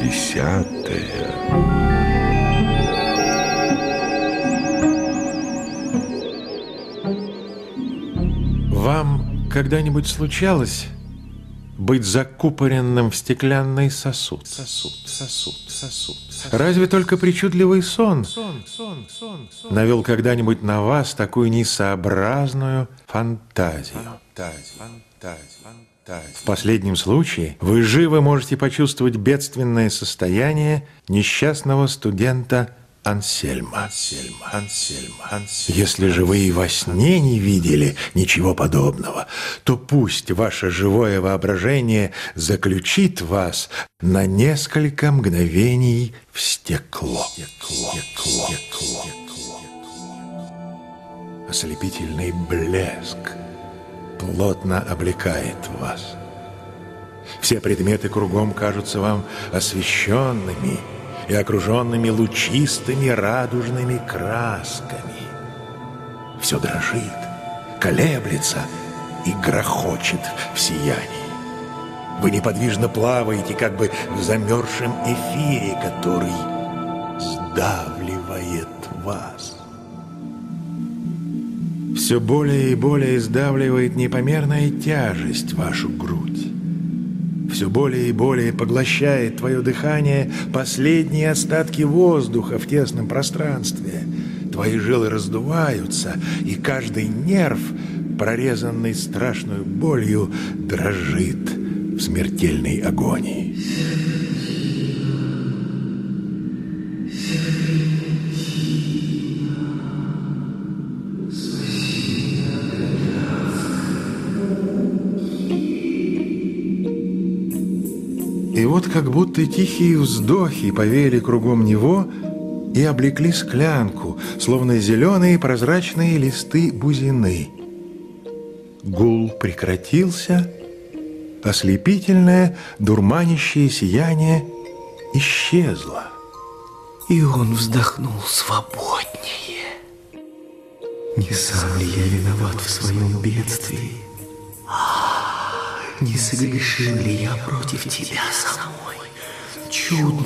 Десятая. Вам когда-нибудь случалось быть закупоренным в стеклянный сосуд? Сосуд, сосуд, сосуд. Разве только причудливый сон навел когда-нибудь на вас такую несообразную фантазию? В последнем случае вы живо можете почувствовать бедственное состояние несчастного студента Ансельма. Ансельма, Ансельма, Ансельма. Если же вы и во сне не видели ничего подобного, то пусть ваше живое воображение заключит вас на несколько мгновений в стекло. Стекло, стекло, стекло. Ослепительный блеск плотно облекает вас. Все предметы кругом кажутся вам освещенными – и окруженными лучистыми радужными красками. Все дрожит, колеблется и грохочет в сиянии. Вы неподвижно плаваете, как бы в замерзшем эфире, который сдавливает вас. Все более и более сдавливает непомерная тяжесть вашу грудь все более и более поглощает твое дыхание последние остатки воздуха в тесном пространстве. Твои жилы раздуваются, и каждый нерв, прорезанный страшной болью, дрожит в смертельной агонии. Вот как будто тихие вздохи повели кругом него и облекли склянку, словно зеленые прозрачные листы бузины. Гул прекратился, ослепительное, дурманящее сияние исчезло. И он вздохнул свободнее. Не сам ли я виноват в своем бедствии? Не согрешил ли я против тебя самой? Чудная,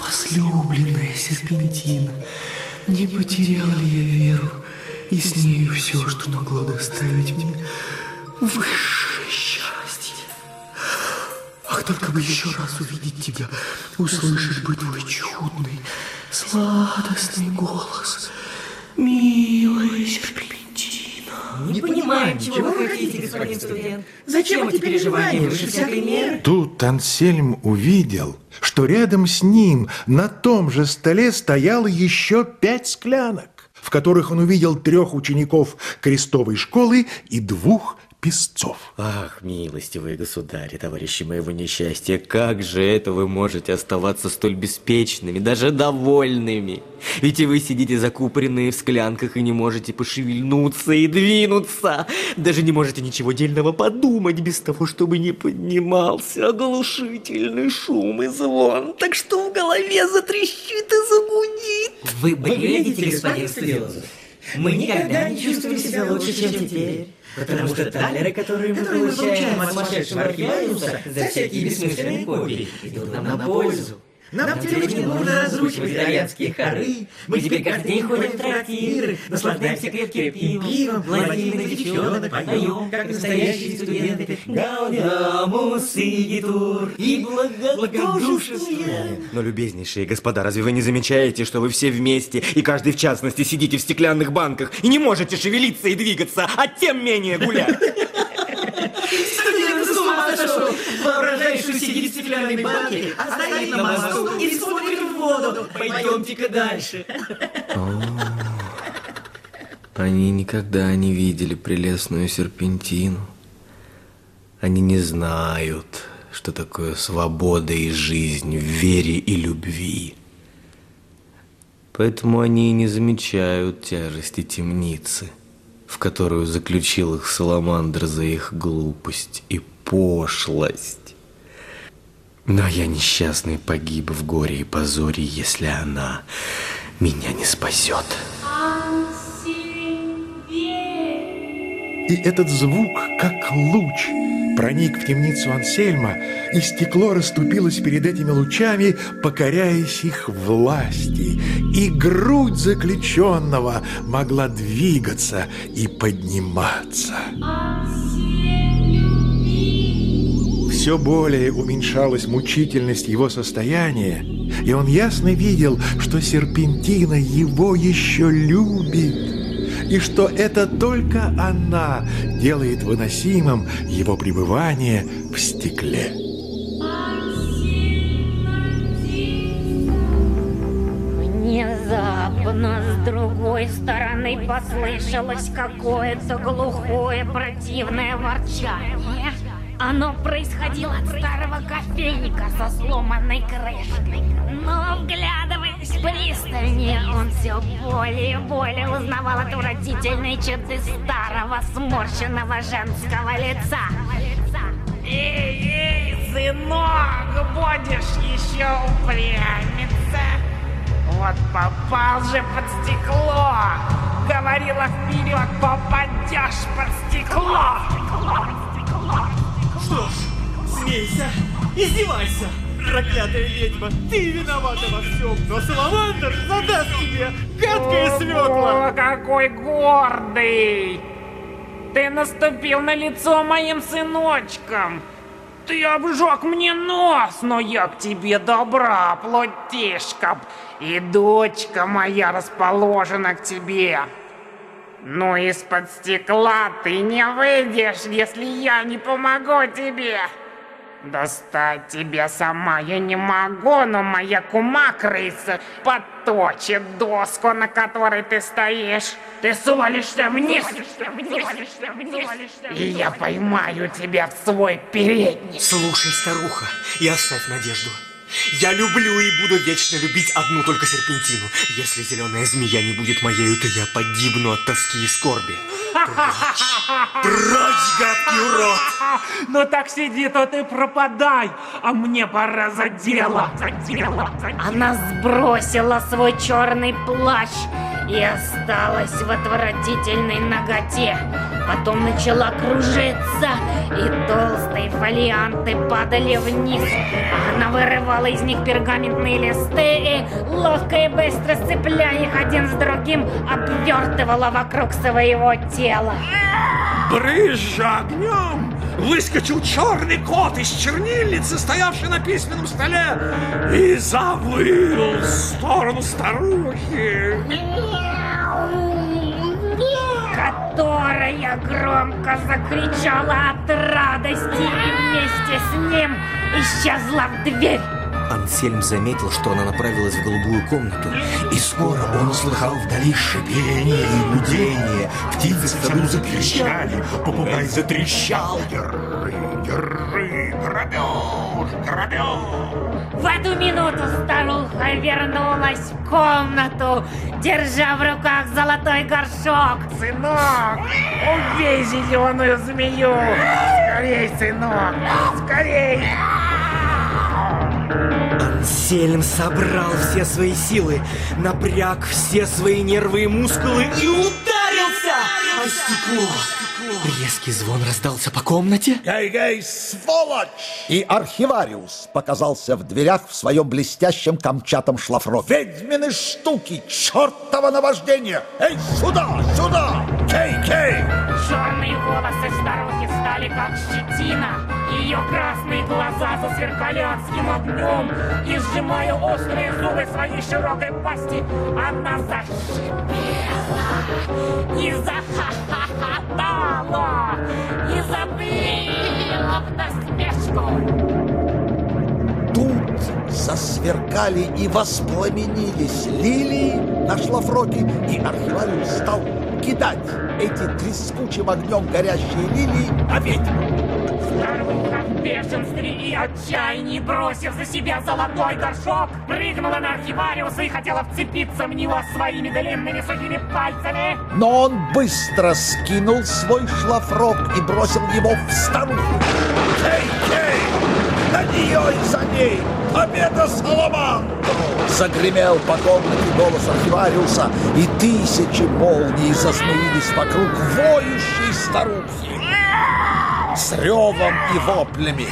возлюбленная серпентина, не потерял ли я веру и с нею все, что могло доставить мне высшее счастье? Ах, только бы еще раз увидеть тебя, услышать бы твой чудный, сладостный голос, милая серпентина. Не понимаем, чего вы хотите, господин студент. Зачем эти переживания выше всякой меры? Тут Ансельм увидел, что рядом с ним на том же столе стояло еще пять склянок, в которых он увидел трех учеников крестовой школы и двух песцов. Ах, милостивые государи, товарищи моего несчастья, как же это вы можете оставаться столь беспечными, даже довольными? Ведь и вы сидите закупоренные в склянках и не можете пошевельнуться и двинуться. Даже не можете ничего дельного подумать без того, чтобы не поднимался оглушительный шум и звон. Так что в голове затрещит и загудит. Вы бредите, господин Студиозов. Мы никогда не чувствовали себя лучше, чем теперь. Потому что талеры, которые мы получаем от сумасшедшего архивариуса за всякие бессмысленные копии, идут нам на пользу. Нам теперь не нужно разрушивать итальянские хоры. Мы теперь каждый день ходим в трактиры, наслаждаемся крепким пивом, ловим на девчонок, поем, как настоящие студенты. Гаудамус и тур и благодушествуем. Но, любезнейшие господа, разве вы не замечаете, что вы все вместе, и каждый в частности, сидите в стеклянных банках и не можете шевелиться и двигаться, а тем менее гулять? Студент с ума сошел! Воображаешь, что сидит стеклянной банке, а стоит на мосту и смотрит в воду. Пойдемте-ка дальше. Они никогда не видели прелестную серпентину. Они не знают, что такое свобода и жизнь в вере и любви. Поэтому они и не замечают тяжести темницы – в которую заключил их Саламандр за их глупость и пошлость. Но я несчастный погиб в горе и позоре, если она меня не спасет. И этот звук, как луч, проник в темницу Ансельма, и стекло расступилось перед этими лучами, покоряясь их власти, и грудь заключенного могла двигаться и подниматься. Все более уменьшалась мучительность его состояния, и он ясно видел, что серпентина его еще любит и что это только она делает выносимым его пребывание в стекле. Внезапно с другой стороны послышалось какое-то глухое противное ворчание. Оно происходило от старого кофейника со сломанной крышкой. Но, вглядываясь пристальнее, он все более и более узнавал отвратительные черты старого сморщенного женского лица. Эй, эй, сынок, будешь еще упрямиться? Вот попал же под стекло. Говорила вперед, попадешь под стекло. Что ж, смейся, издевайся, проклятая ведьма, ты виновата во всем, но Саламандр задаст тебе гадкое свекла. О, какой гордый! Ты наступил на лицо моим сыночкам. Ты обжег мне нос, но я к тебе добра, плотишка. И дочка моя расположена к тебе. Но из-под стекла ты не выйдешь, если я не помогу тебе. Достать тебя сама я не могу, но моя кума-крыса подточит доску, на которой ты стоишь. Ты свалишься вниз, и я поймаю тебя в свой передник. Слушай, старуха, и оставь надежду. Я люблю и буду вечно любить одну только серпентину. Если зеленая змея не будет моею, то я погибну от тоски и скорби. Прочь, прочь, гадкий урод! Ну так сиди, то ты пропадай, а мне пора за дело. За дело, за дело. Она сбросила свой черный плащ и осталась в отвратительной ноготе. Потом начала кружиться, и толстые фолианты падали вниз. Она вырывала из них пергаментные листы и, ловко и быстро сцепляя их один с другим, обвертывала вокруг своего тела. Брызжа огнем, выскочил черный кот из чернильницы, стоявшей на письменном столе, и завыл в сторону старухи. Которая громко закричала от радости и вместе с ним исчезла в дверь. Ансельм заметил, что она направилась в голубую комнату. И скоро он услыхал вдали шипение и гудение. Птицы в саду закричали, попугай затрещал. Держи, держи, грабеж, грабеж. В эту минуту старуха вернулась в комнату, держа в руках золотой горшок. Сынок, убей зеленую змею. Скорей, сынок, скорей. Ансельм собрал все свои силы, напряг все свои нервы и мускулы и ударился о стекло. Резкий звон раздался по комнате. Гей-гей, сволочь! И архивариус показался в дверях в своем блестящем камчатом шлафроке. Ведьмины штуки, чертово наваждение! Эй, сюда, сюда! Кей-кей! Черные волосы старухи стали как щетина. Ее красные глаза засверкали адским огнем. И сжимая острые зубы своей широкой пасти, она зашипела и захохотала и забила в насмешку. Тут засверкали и воспламенились лилии на шлафроке, и архивариус стал кидать эти трескучим огнем горящие лилии на ведьму. Старуха в бешенстве и отчаянии, бросив за себя золотой горшок, прыгнула на архивариуса и хотела вцепиться в него своими длинными сухими пальцами. Но он быстро скинул свой шлафрок и бросил его в старуху. Кей-кей! Нее и за ней! Победа Саламандру! Загремел по комнате голос архивариуса, и тысячи молний засмеились вокруг воющей старухи. С ревом и воплями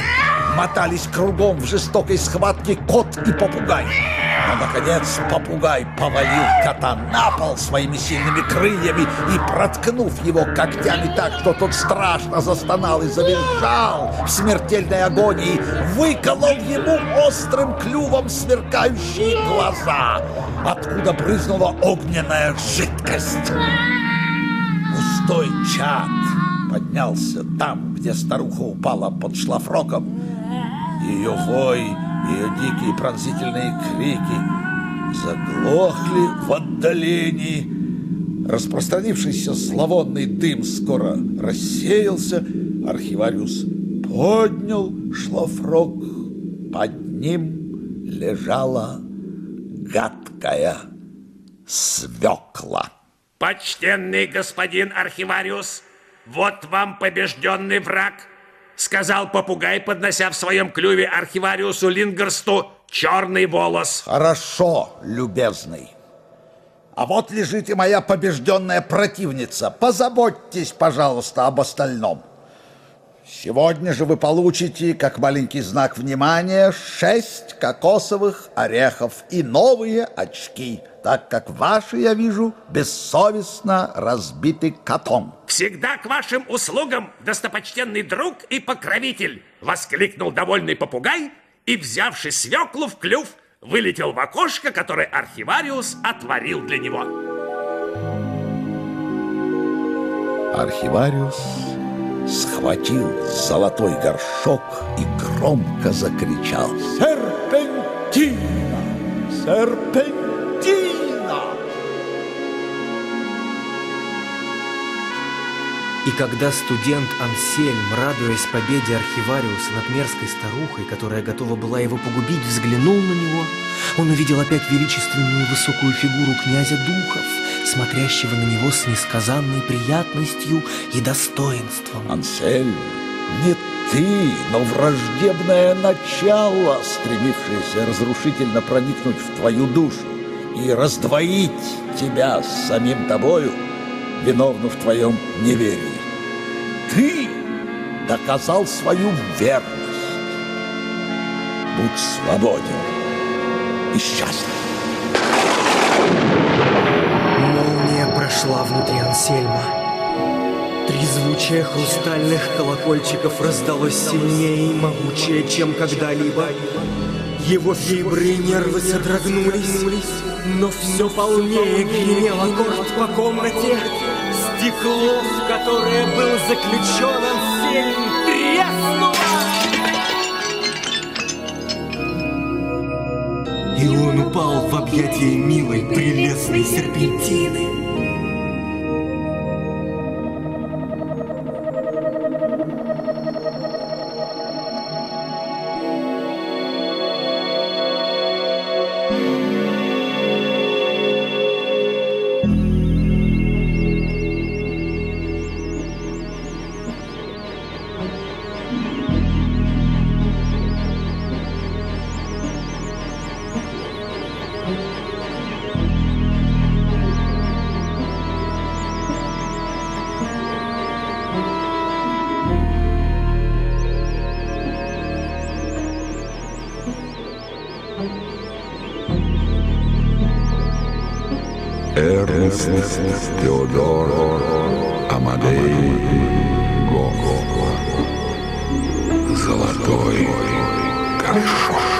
мотались кругом в жестокой схватке кот и попугай. Но, наконец, попугай повалил кота на пол своими сильными крыльями и, проткнув его когтями так, что тот страшно застонал и завизжал в смертельной агонии, выколол ему острым клювом сверкающие глаза, откуда брызнула огненная жидкость. Густой чад поднялся там, где старуха упала под шлафроком. Ее вой ее дикие пронзительные крики заглохли в отдалении. Распространившийся зловонный дым скоро рассеялся. Архивариус поднял шлафрок. Под ним лежала гадкая свекла. Почтенный господин архивариус, вот вам побежденный враг – сказал попугай, поднося в своем клюве архивариусу Лингерсту черный волос. Хорошо, любезный. А вот лежит и моя побежденная противница. Позаботьтесь, пожалуйста, об остальном. Сегодня же вы получите, как маленький знак внимания, шесть кокосовых орехов и новые очки, так как ваши, я вижу, бессовестно разбиты котом. Всегда к вашим услугам, достопочтенный друг и покровитель, воскликнул довольный попугай и, взявший свеклу в клюв, вылетел в окошко, которое архивариус отворил для него. Архивариус схватил золотой горшок и громко закричал «Серпентина! Серпентина!» И когда студент Ансельм, радуясь победе архивариуса над мерзкой старухой, которая готова была его погубить, взглянул на него, он увидел опять величественную высокую фигуру князя Духов, смотрящего на него с несказанной приятностью и достоинством. Ансельм, не ты, но враждебное начало, стремившееся разрушительно проникнуть в твою душу и раздвоить тебя с самим тобою, виновна в твоем неверии. Ты доказал свою верность. Будь свободен и счастлив. Молния прошла внутри Ансельма. Трезвучие хрустальных колокольчиков раздалось сильнее и могучее, чем когда-либо. Его фибры и нервы содрогнулись, но все полнее гремел аккорд по комнате. Стекло, в которое был заключен Ансельм, треснуло! И он упал в объятия милой, прелестной серпентины. Эрнст Теодор Амадей Гого. Золотой горшок.